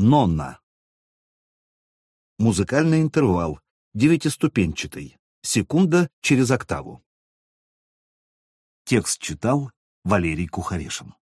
Нонна. Музыкальный интервал, девятиступенчатый, секунда через октаву. Текст читал Валерий Кухарешин.